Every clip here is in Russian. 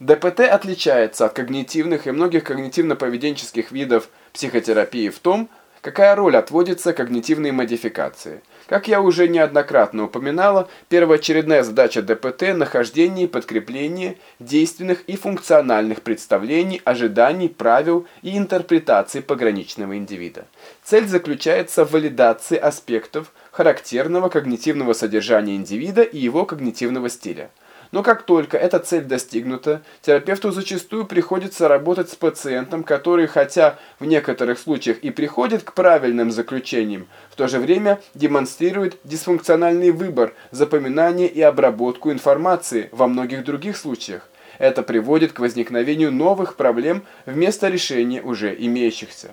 ДПТ отличается от когнитивных и многих когнитивно-поведенческих видов психотерапии в том, какая роль отводится когнитивной модификации. Как я уже неоднократно упоминала, первоочередная задача ДПТ – нахождение и подкрепление действенных и функциональных представлений, ожиданий, правил и интерпретаций пограничного индивида. Цель заключается в валидации аспектов характерного когнитивного содержания индивида и его когнитивного стиля. Но как только эта цель достигнута, терапевту зачастую приходится работать с пациентом, который, хотя в некоторых случаях и приходит к правильным заключениям, в то же время демонстрирует дисфункциональный выбор, запоминание и обработку информации во многих других случаях. Это приводит к возникновению новых проблем вместо решения уже имеющихся.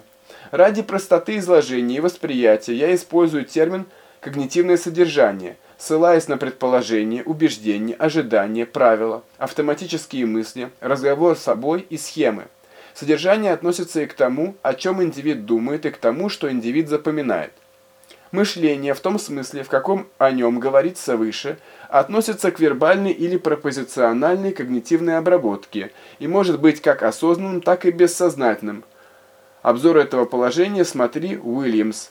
Ради простоты изложения и восприятия я использую термин «когнитивное содержание», ссылаясь на предположения, убеждения, ожидания, правила, автоматические мысли, разговор с собой и схемы. Содержание относится и к тому, о чем индивид думает, и к тому, что индивид запоминает. Мышление, в том смысле, в каком о нем говорится выше, относится к вербальной или пропозициональной когнитивной обработке и может быть как осознанным, так и бессознательным. Обзор этого положения смотри Уильямс.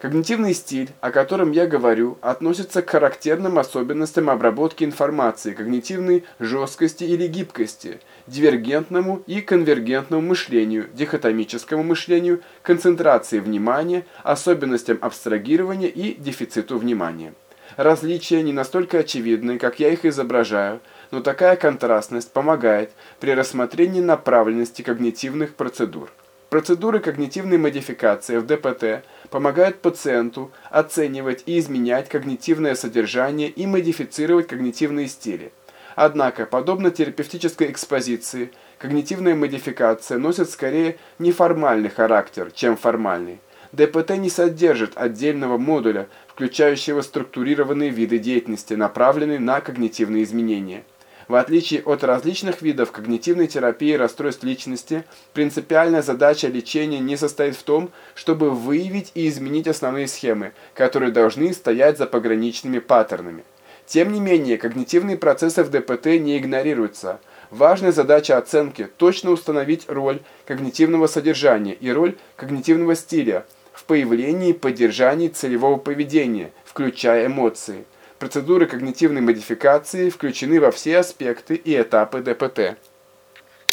Когнитивный стиль, о котором я говорю, относится к характерным особенностям обработки информации, когнитивной жесткости или гибкости, дивергентному и конвергентному мышлению, дихотомическому мышлению, концентрации внимания, особенностям абстрагирования и дефициту внимания. Различия не настолько очевидны, как я их изображаю, но такая контрастность помогает при рассмотрении направленности когнитивных процедур. Процедуры когнитивной модификации в ДПТ помогают пациенту оценивать и изменять когнитивное содержание и модифицировать когнитивные стили. Однако, подобно терапевтической экспозиции, когнитивная модификация носит скорее неформальный характер, чем формальный. ДПТ не содержит отдельного модуля, включающего структурированные виды деятельности, направленные на когнитивные изменения. В отличие от различных видов когнитивной терапии расстройств личности, принципиальная задача лечения не состоит в том, чтобы выявить и изменить основные схемы, которые должны стоять за пограничными паттернами. Тем не менее, когнитивные процессы в ДПТ не игнорируются. Важная задача оценки – точно установить роль когнитивного содержания и роль когнитивного стиля в появлении и поддержании целевого поведения, включая эмоции – Процедуры когнитивной модификации включены во все аспекты и этапы ДПТ.